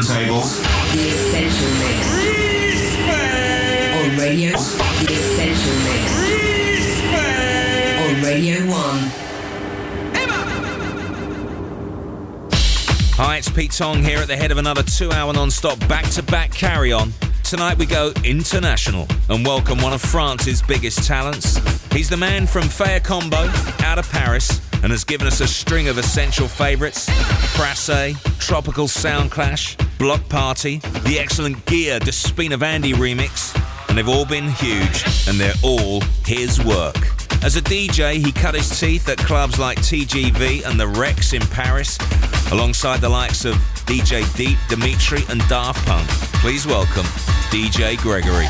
turntables. The Essential Mix. On Radio. The Essential Mix. On Radio 1. Hi, it's Pete Tong here at the head of another two hour non stop back to back carry on. Tonight we go international and welcome one of France's biggest talents. He's the man from Faya Combo out of Paris and has given us a string of essential favourites Crasse, Tropical Sound Clash, Block Party, the excellent Gear de Spinavandi remix, and they've all been huge and they're all his work. As a DJ, he cut his teeth at clubs like TGV and the Rex in Paris, alongside the likes of DJ Deep, Dimitri, and Daft Punk. Please welcome DJ Gregory.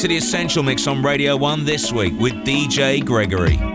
To The Essential Mix on Radio 1 this week with DJ Gregory.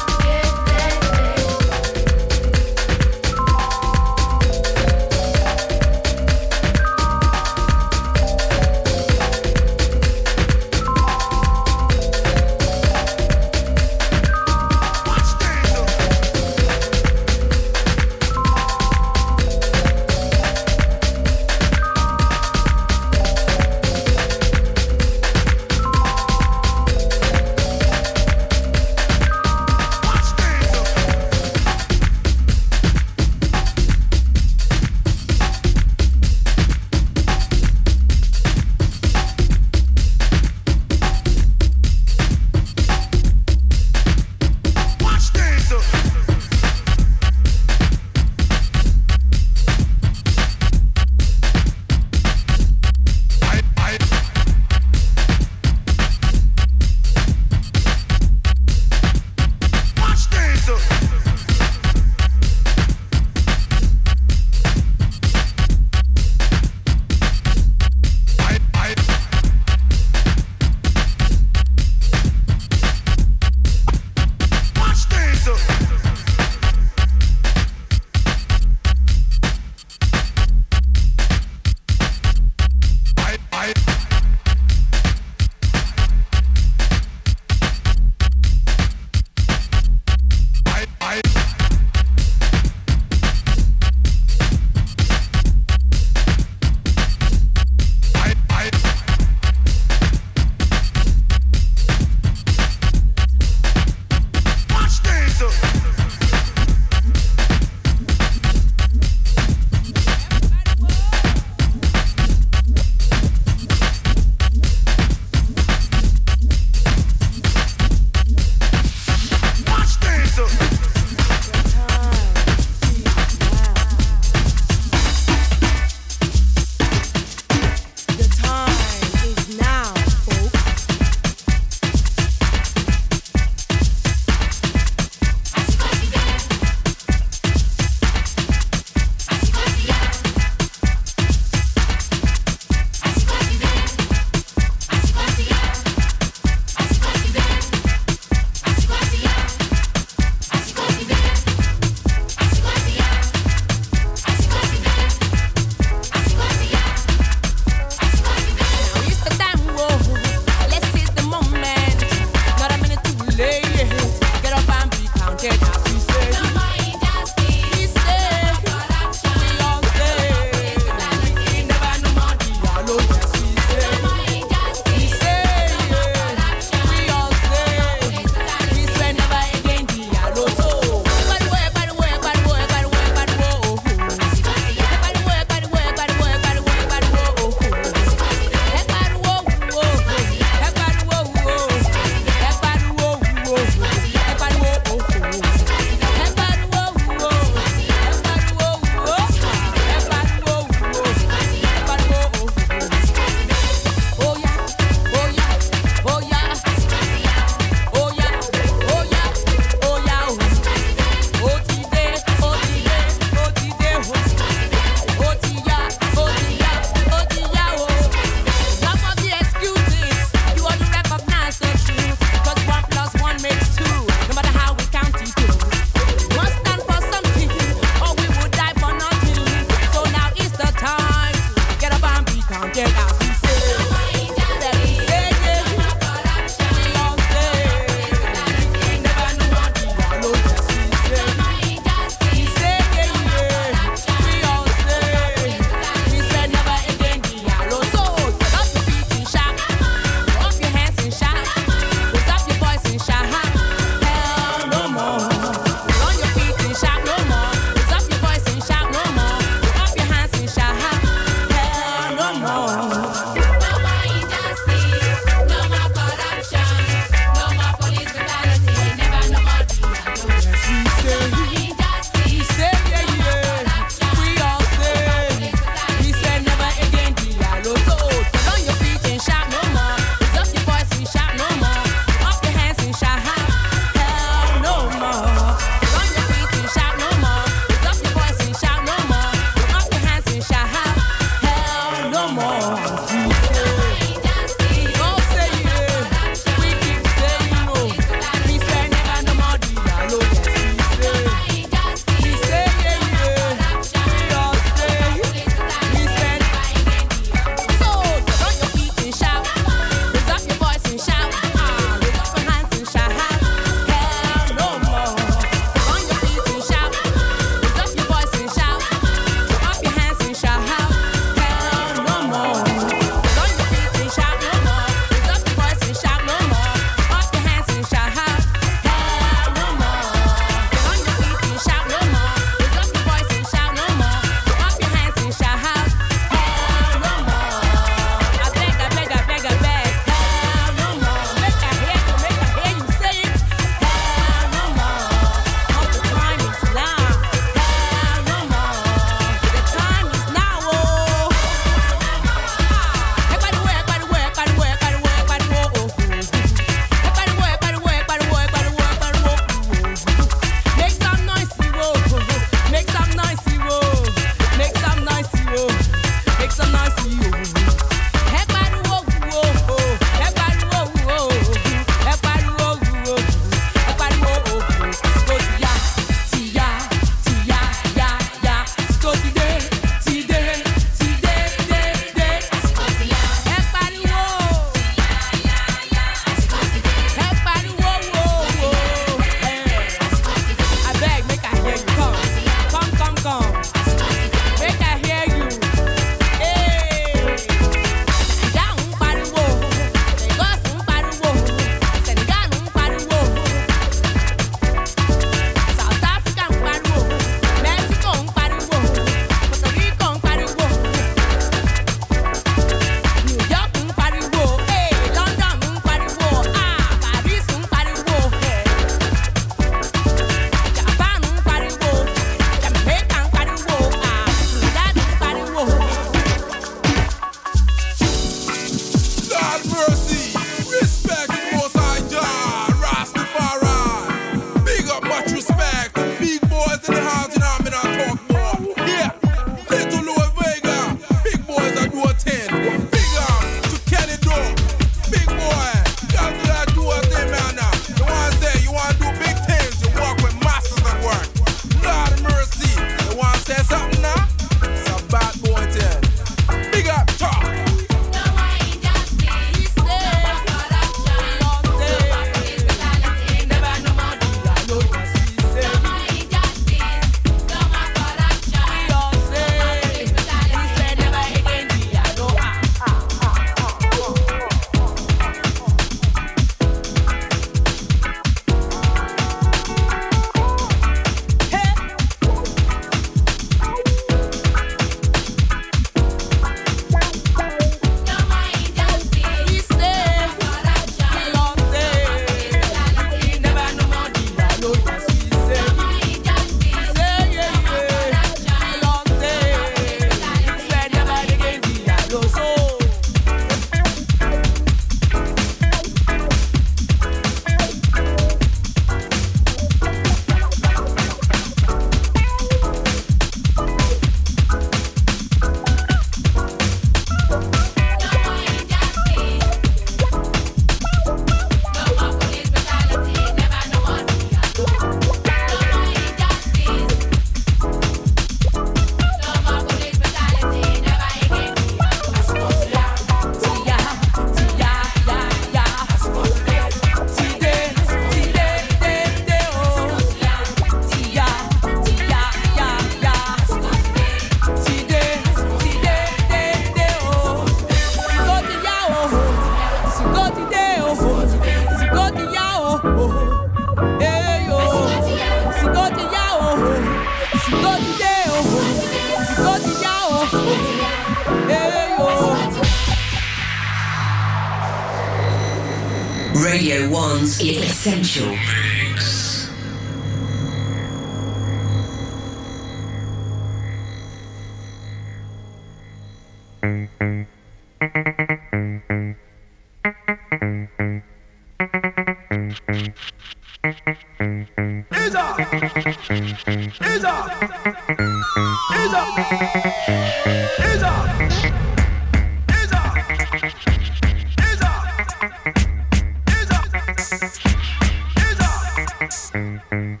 Thank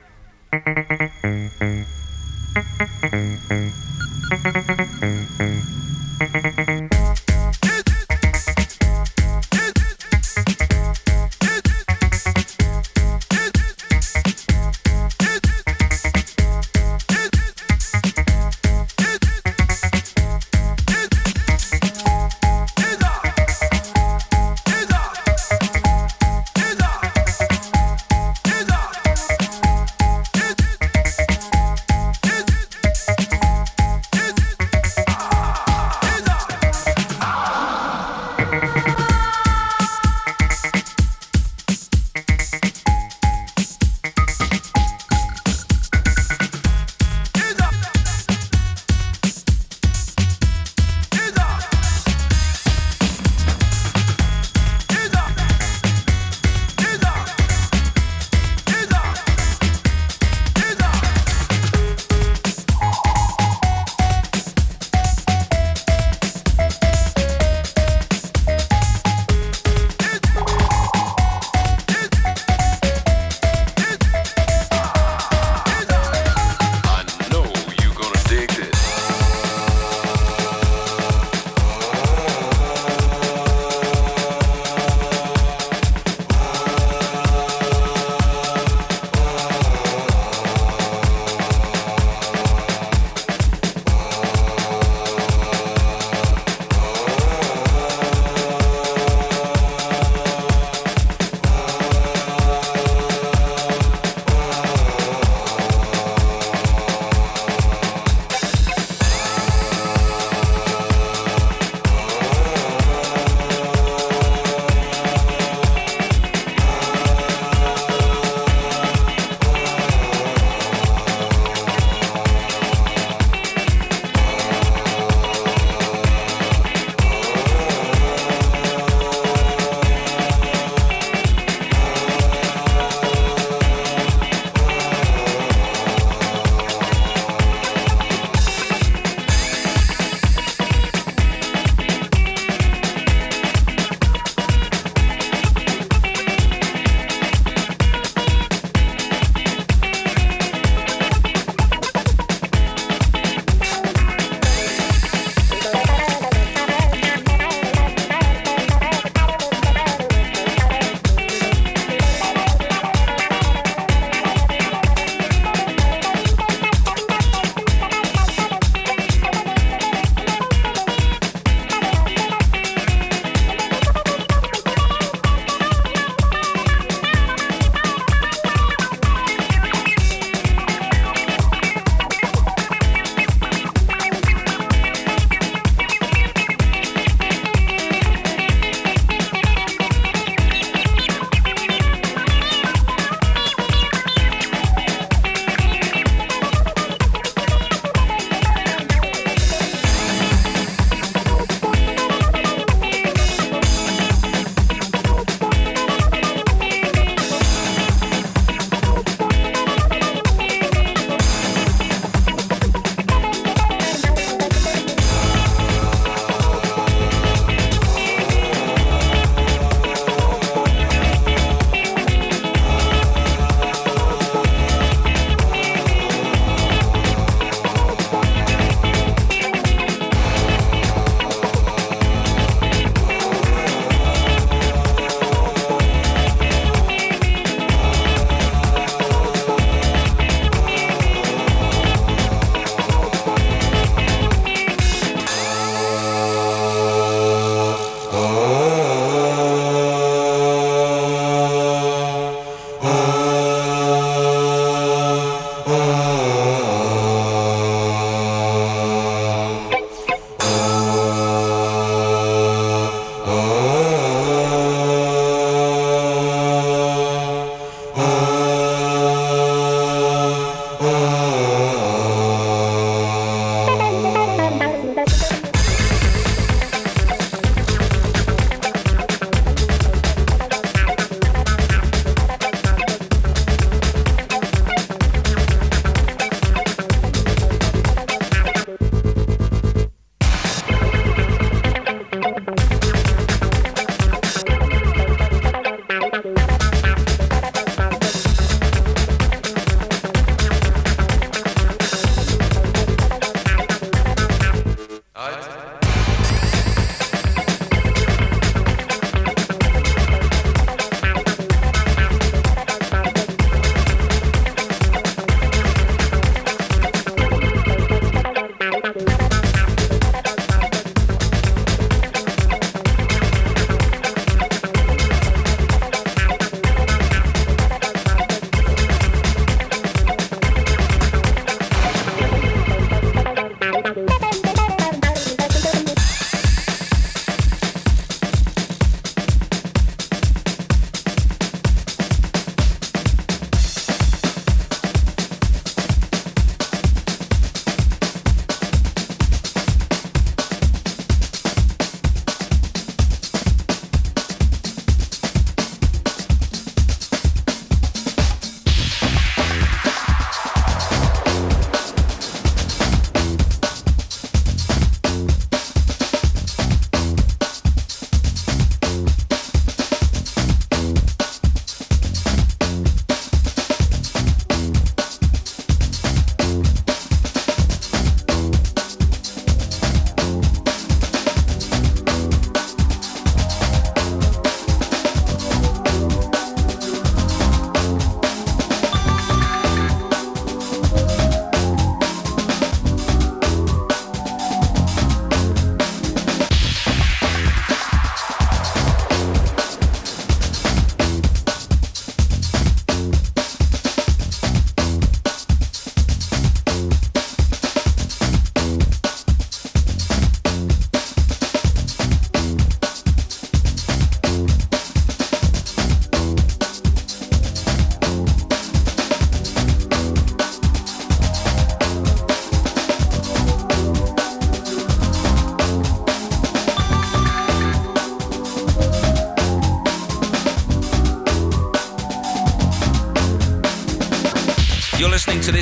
you.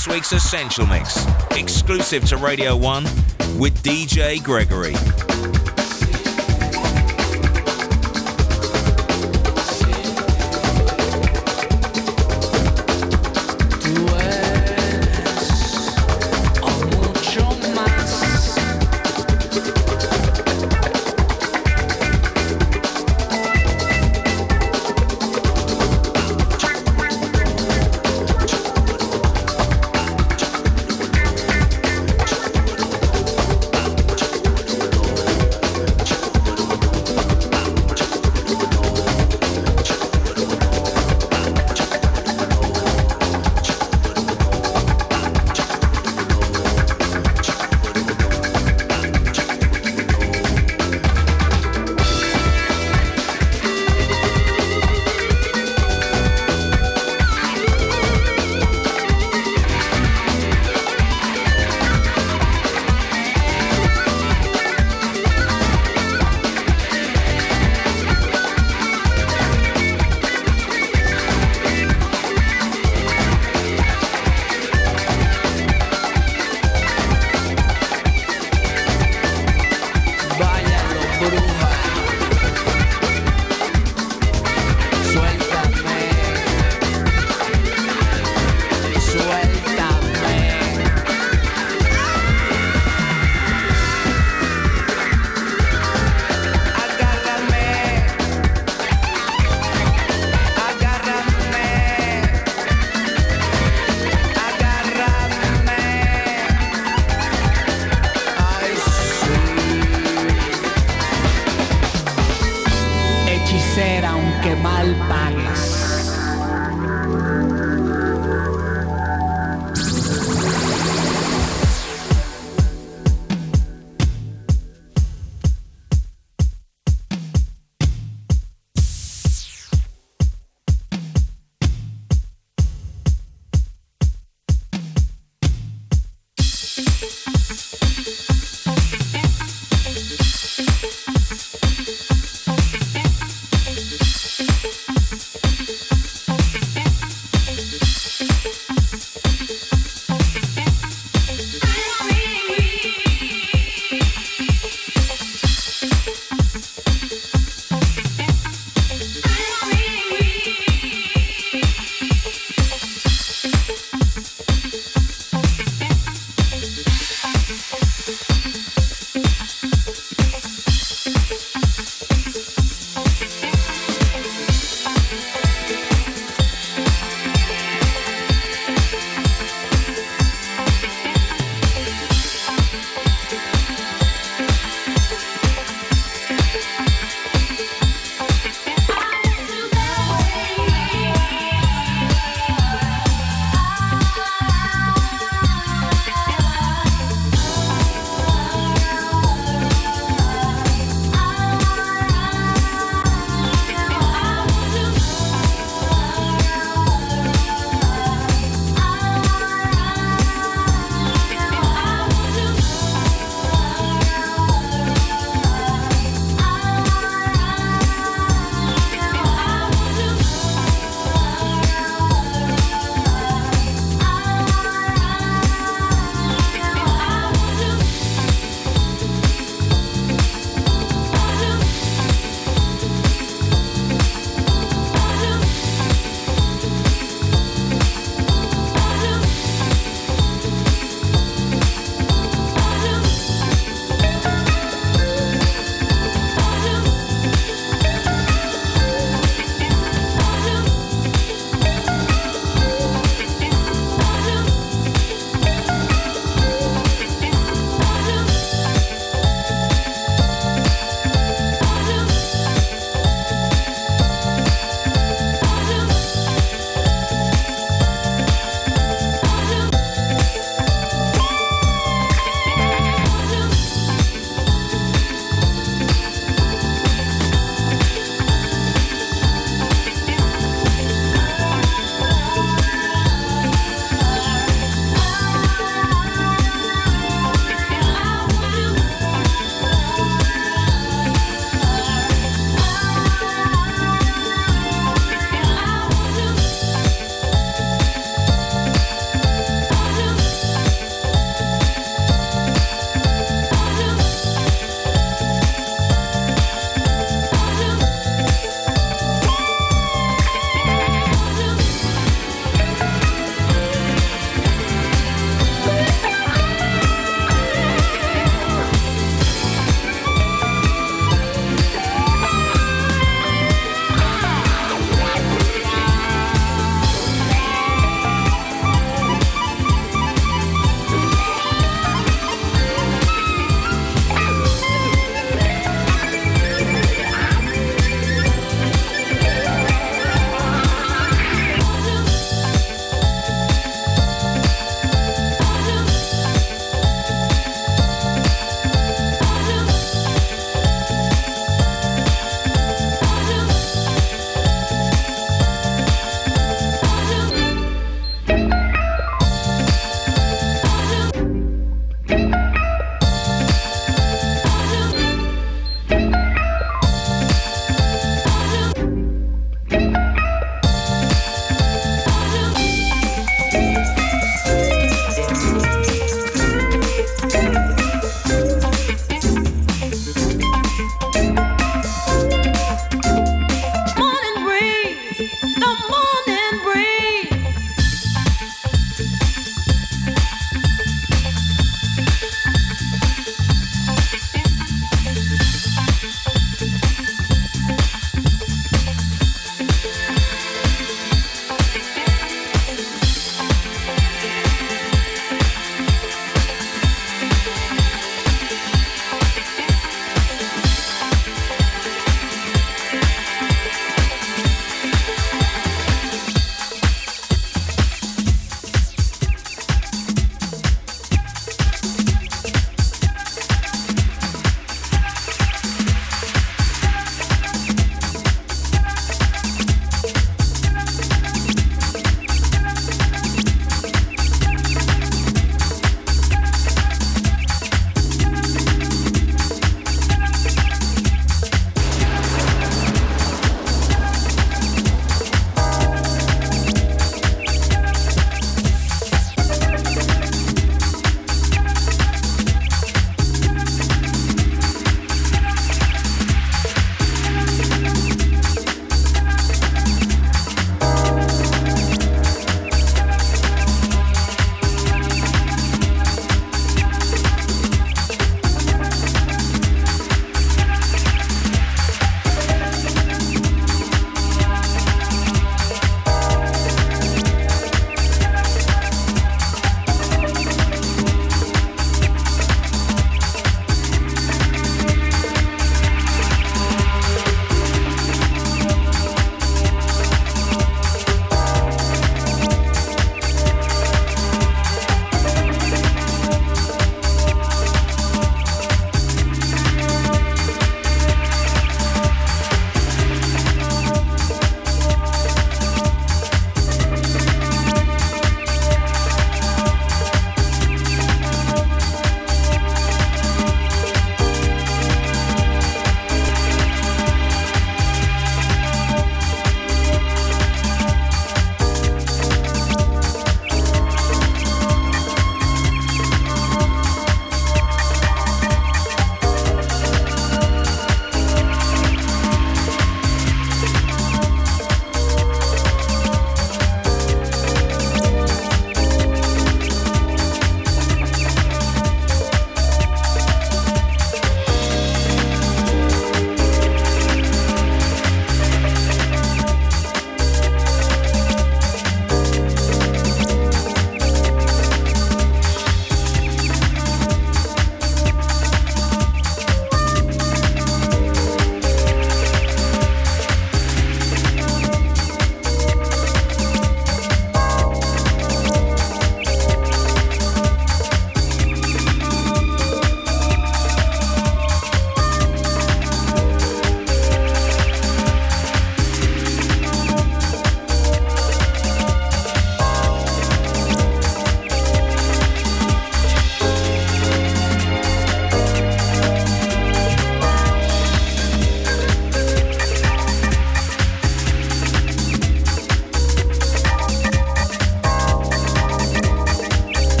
This week's Essential Mix, exclusive to Radio 1 with DJ Gregory.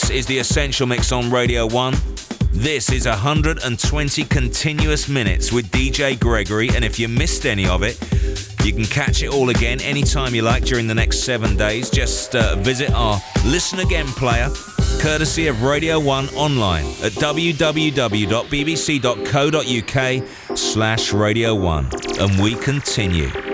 This is the Essential Mix on Radio 1. This is 120 continuous minutes with DJ Gregory, and if you missed any of it, you can catch it all again anytime you like during the next seven days. Just uh, visit our Listen Again player, courtesy of Radio 1 online at www.bbc.co.uk slash Radio 1. And we continue.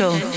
Essential.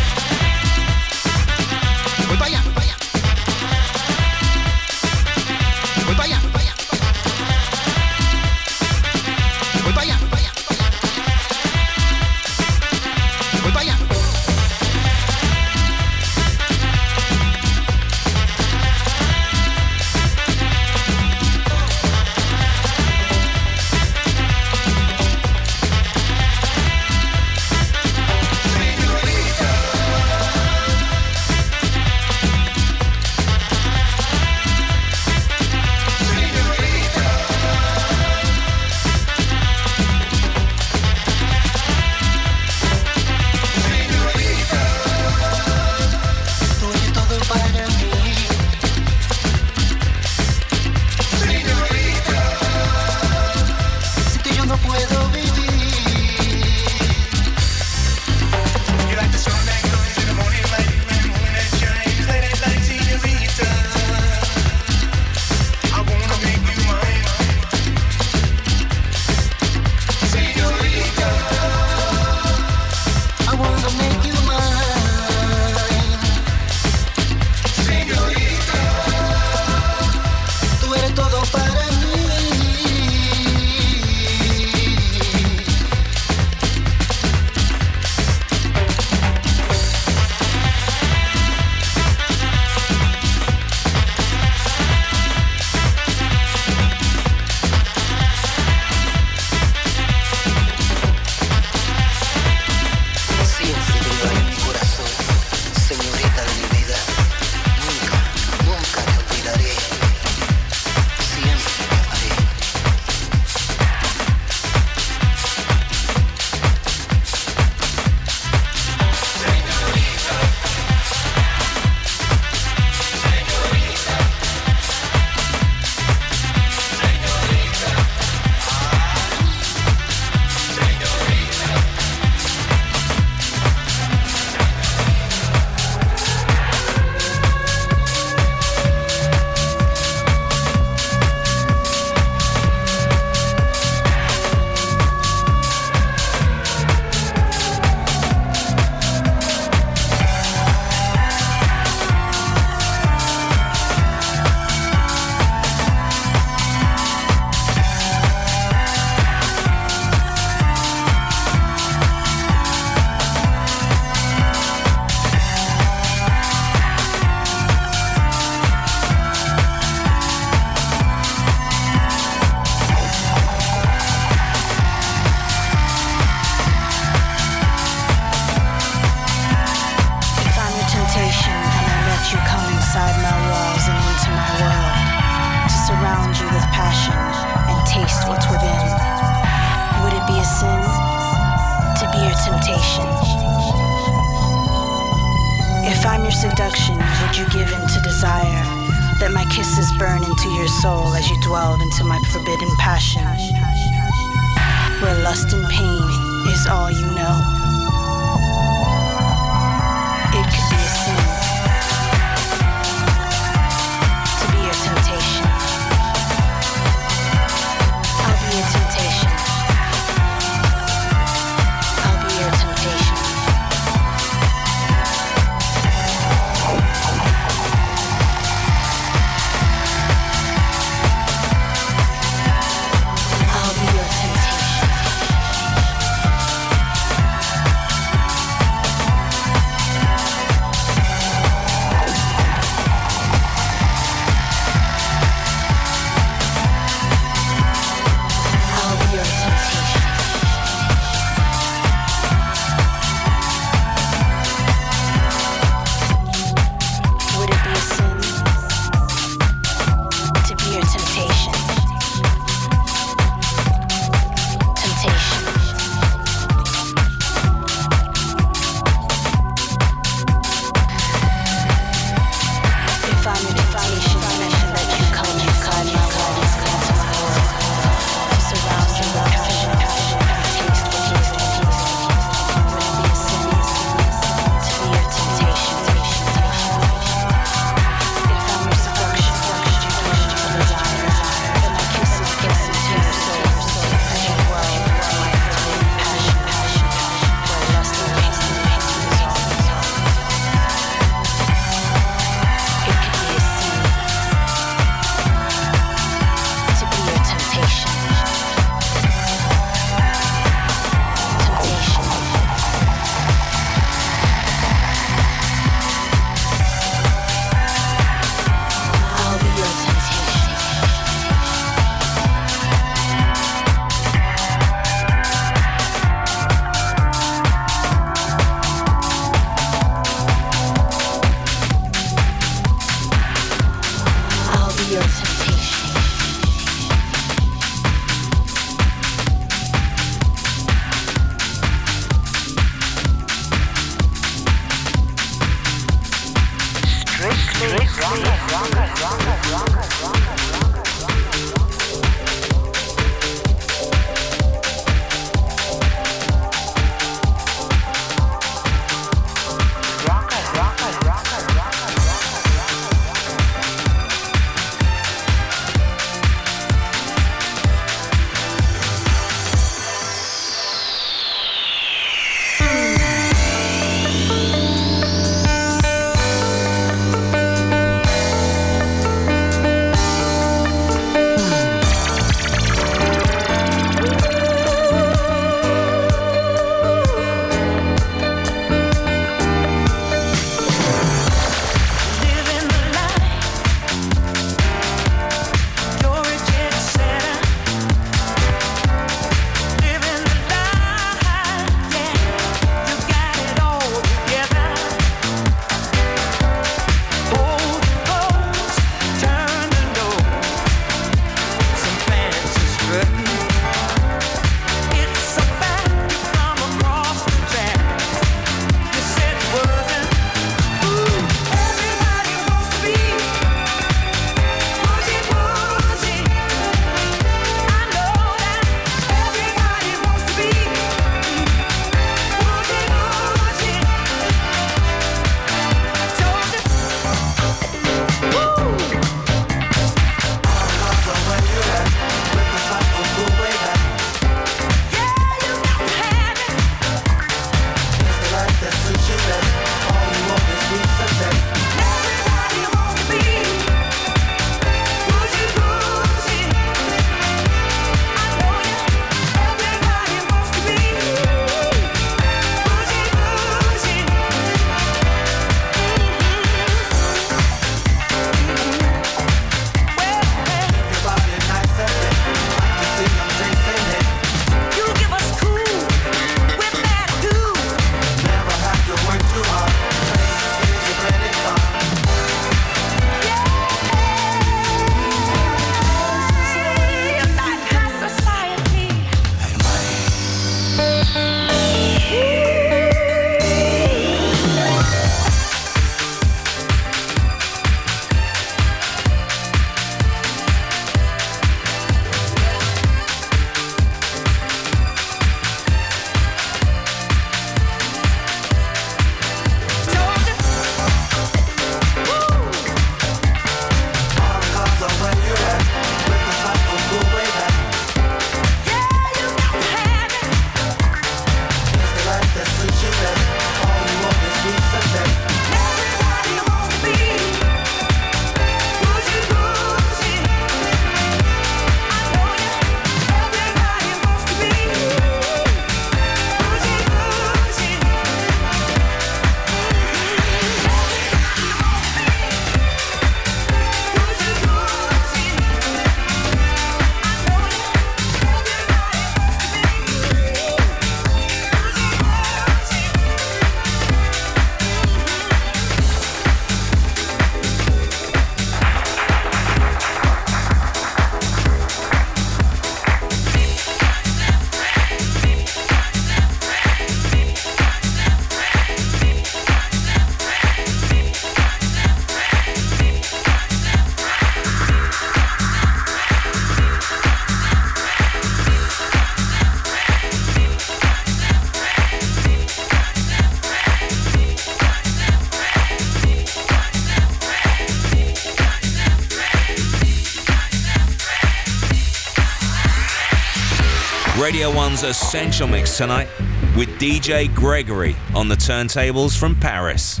Radio 1's Essential Mix tonight with DJ Gregory on the turntables from Paris.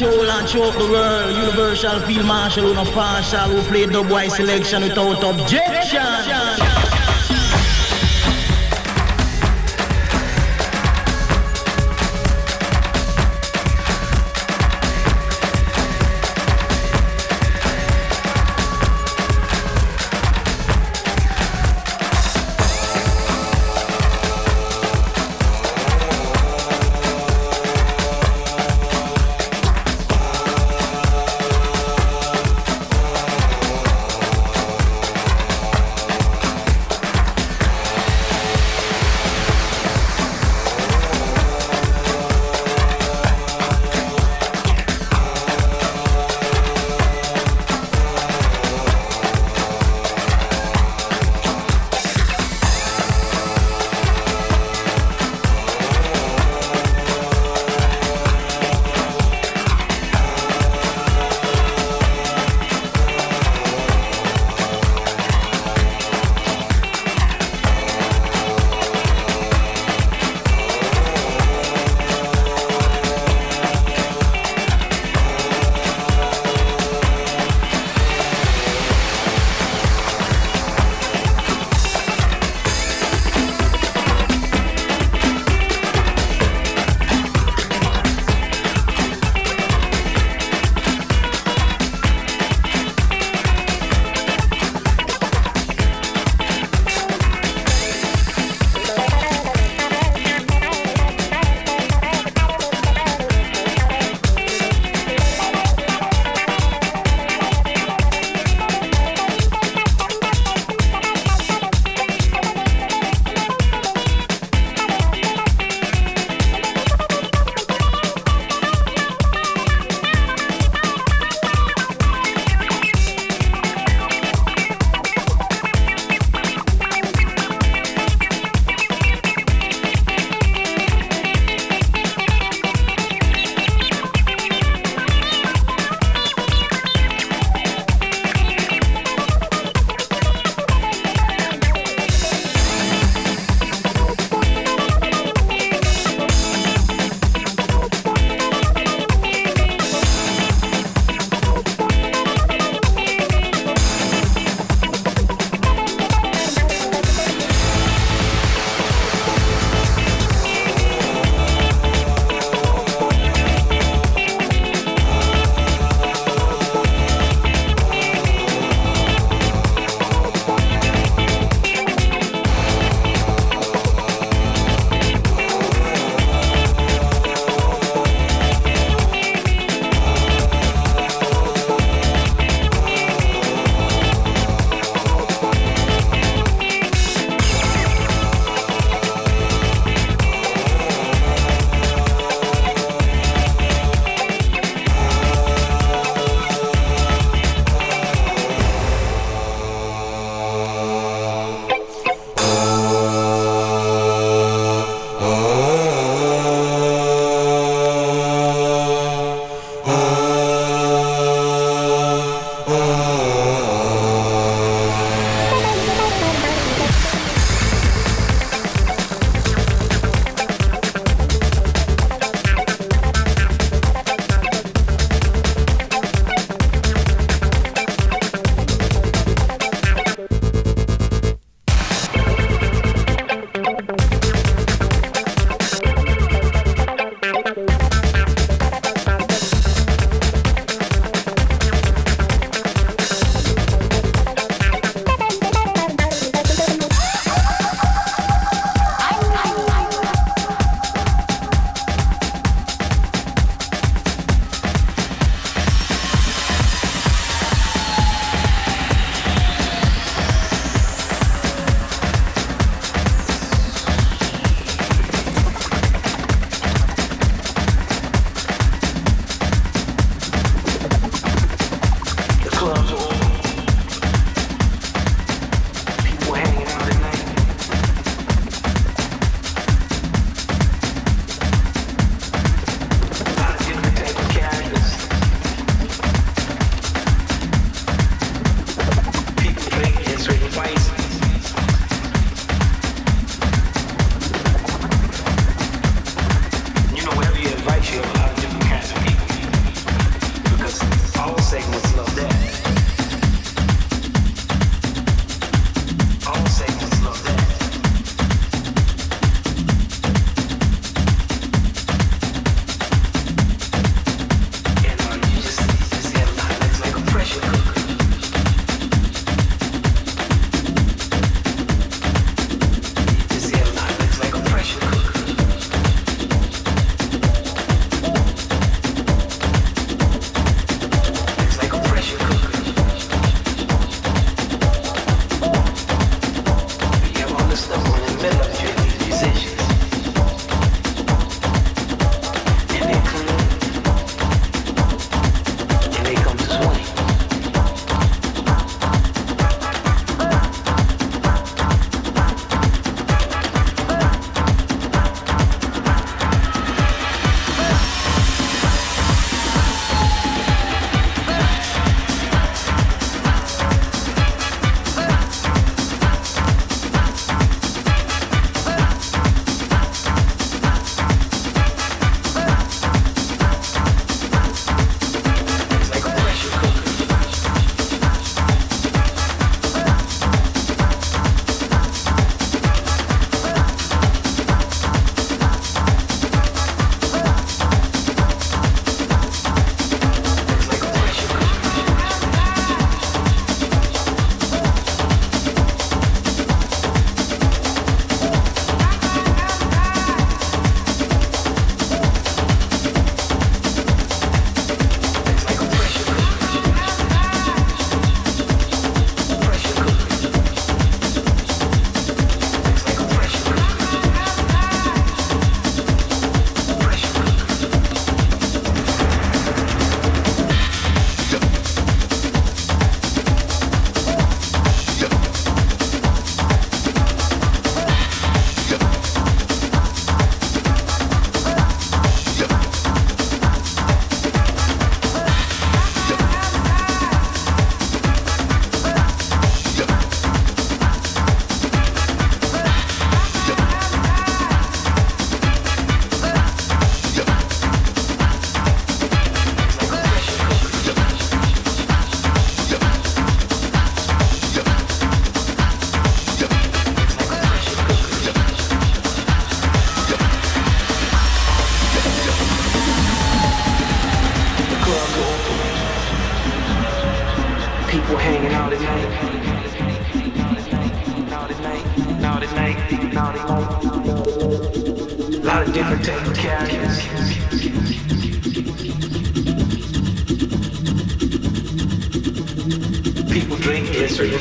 Control and choke the world. Universal field marshal, who no partial, who play dub white selection without objection.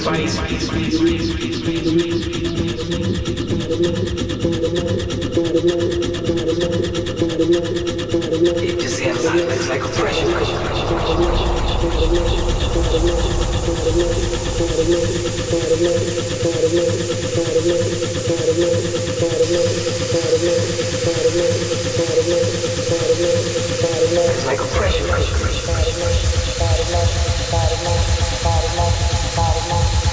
It's like oppression body moves.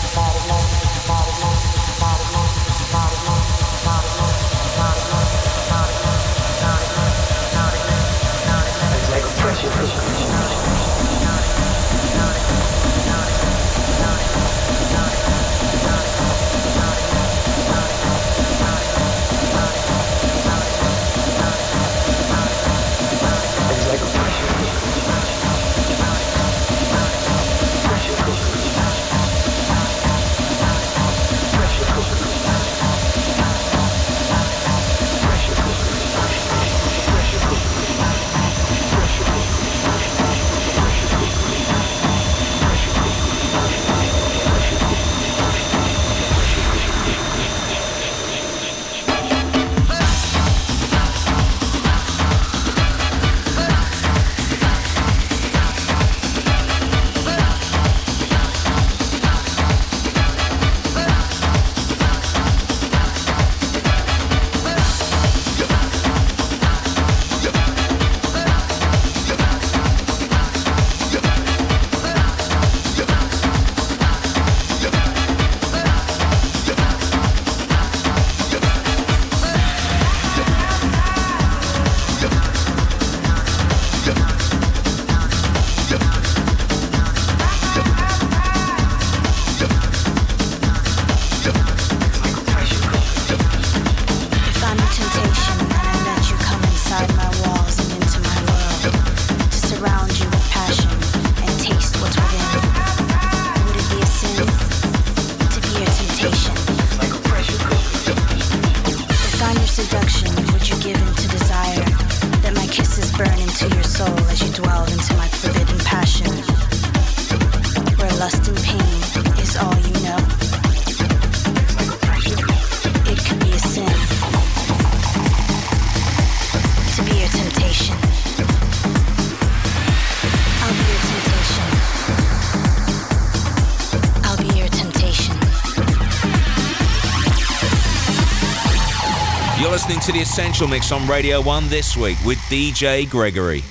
to the Essential Mix on Radio 1 this week with DJ Gregory.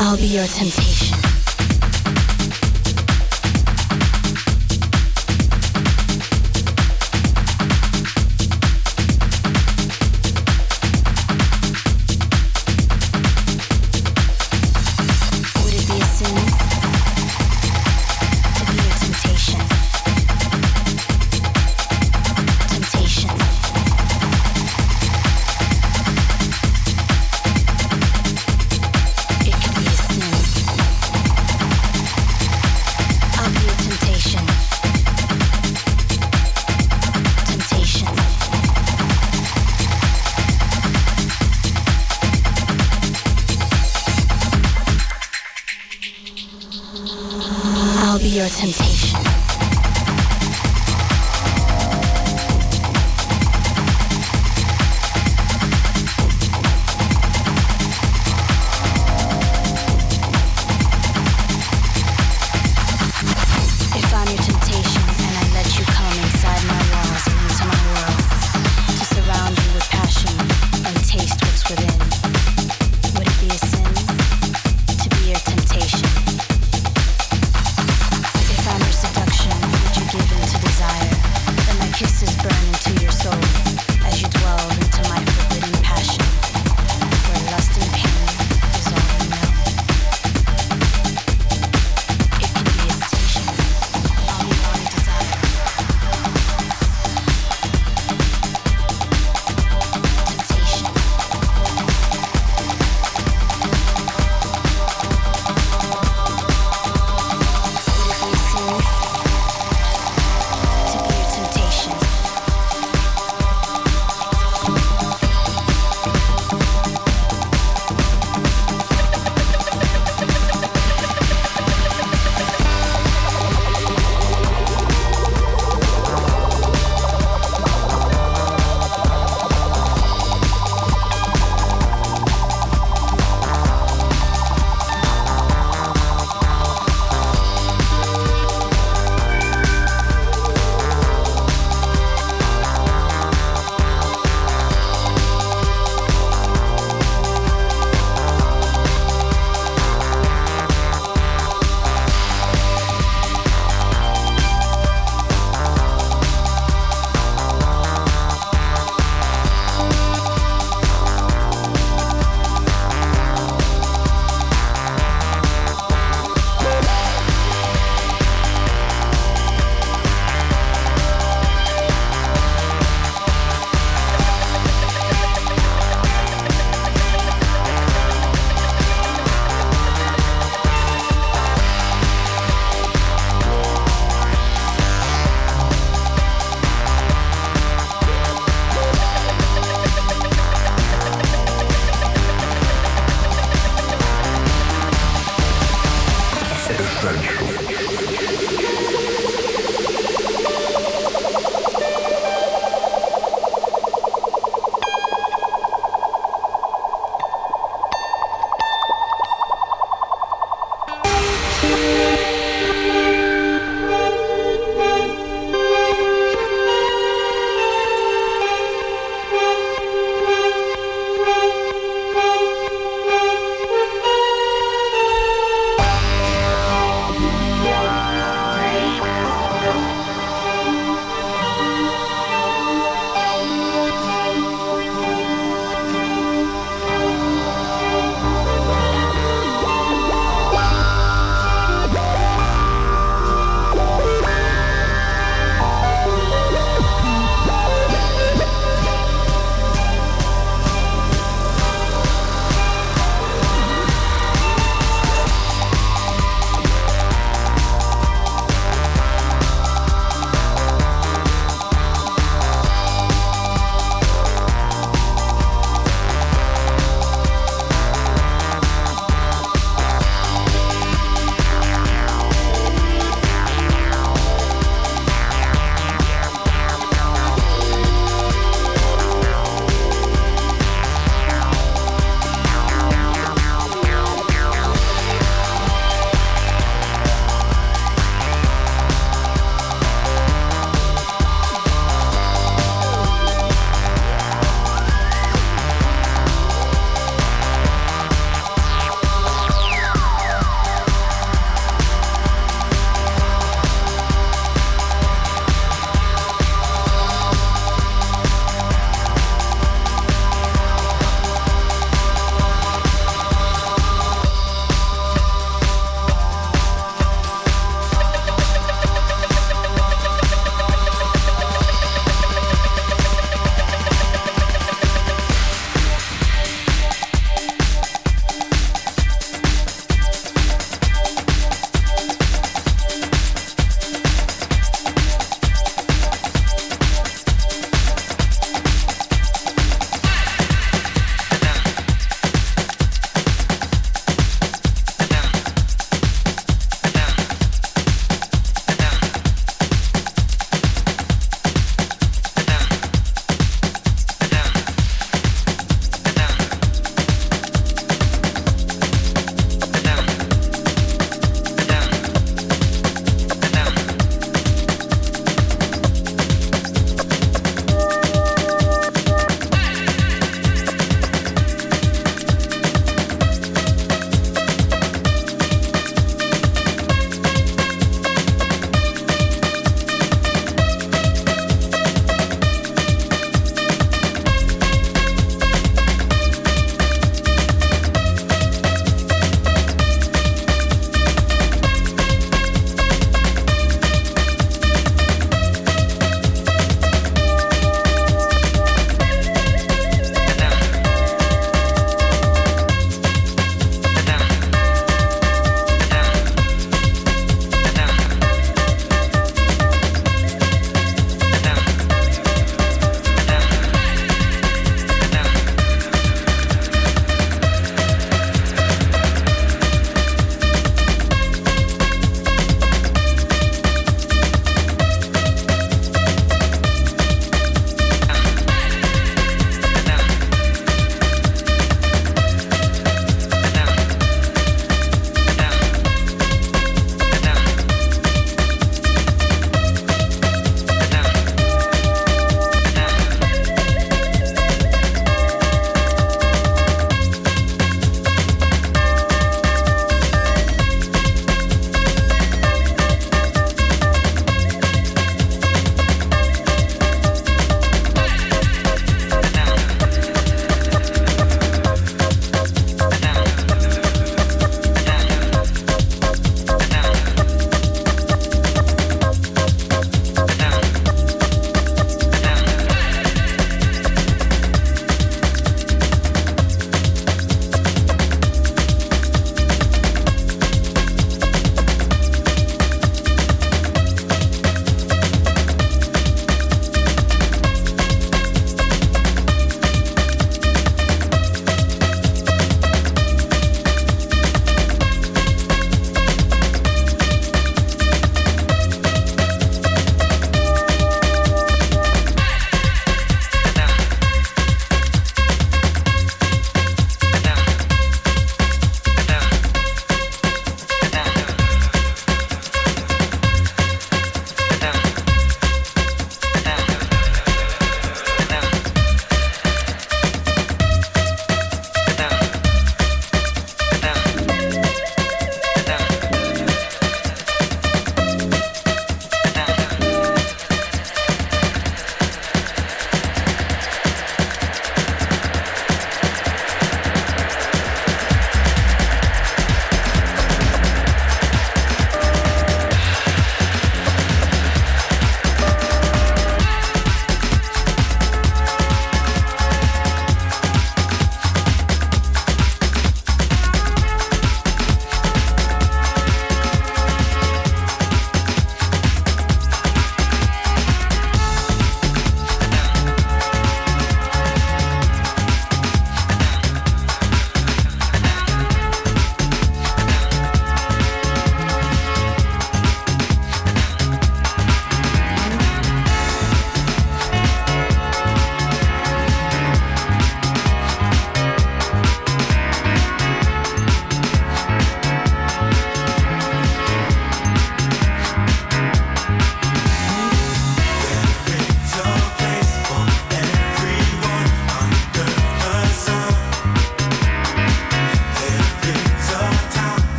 I'll be your temptation.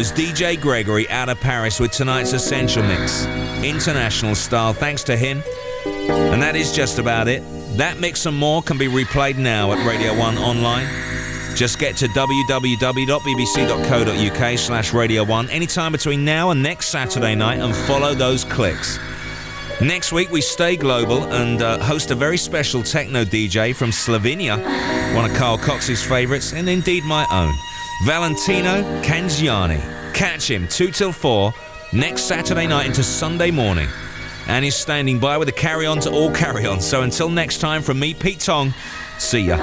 DJ Gregory out of Paris with tonight's Essential Mix. International style, thanks to him. And that is just about it. That mix and more can be replayed now at Radio 1 online. Just get to www.bbc.co.uk slash Radio 1 anytime between now and next Saturday night and follow those clicks. Next week, we stay global and uh, host a very special techno DJ from Slovenia, one of Carl Cox's favourites, and indeed my own, Valentino Kanzyani. Catch him 2 till 4 next Saturday night into Sunday morning. And he's standing by with a carry on to all carry on. So until next time, from me, Pete Tong, see ya.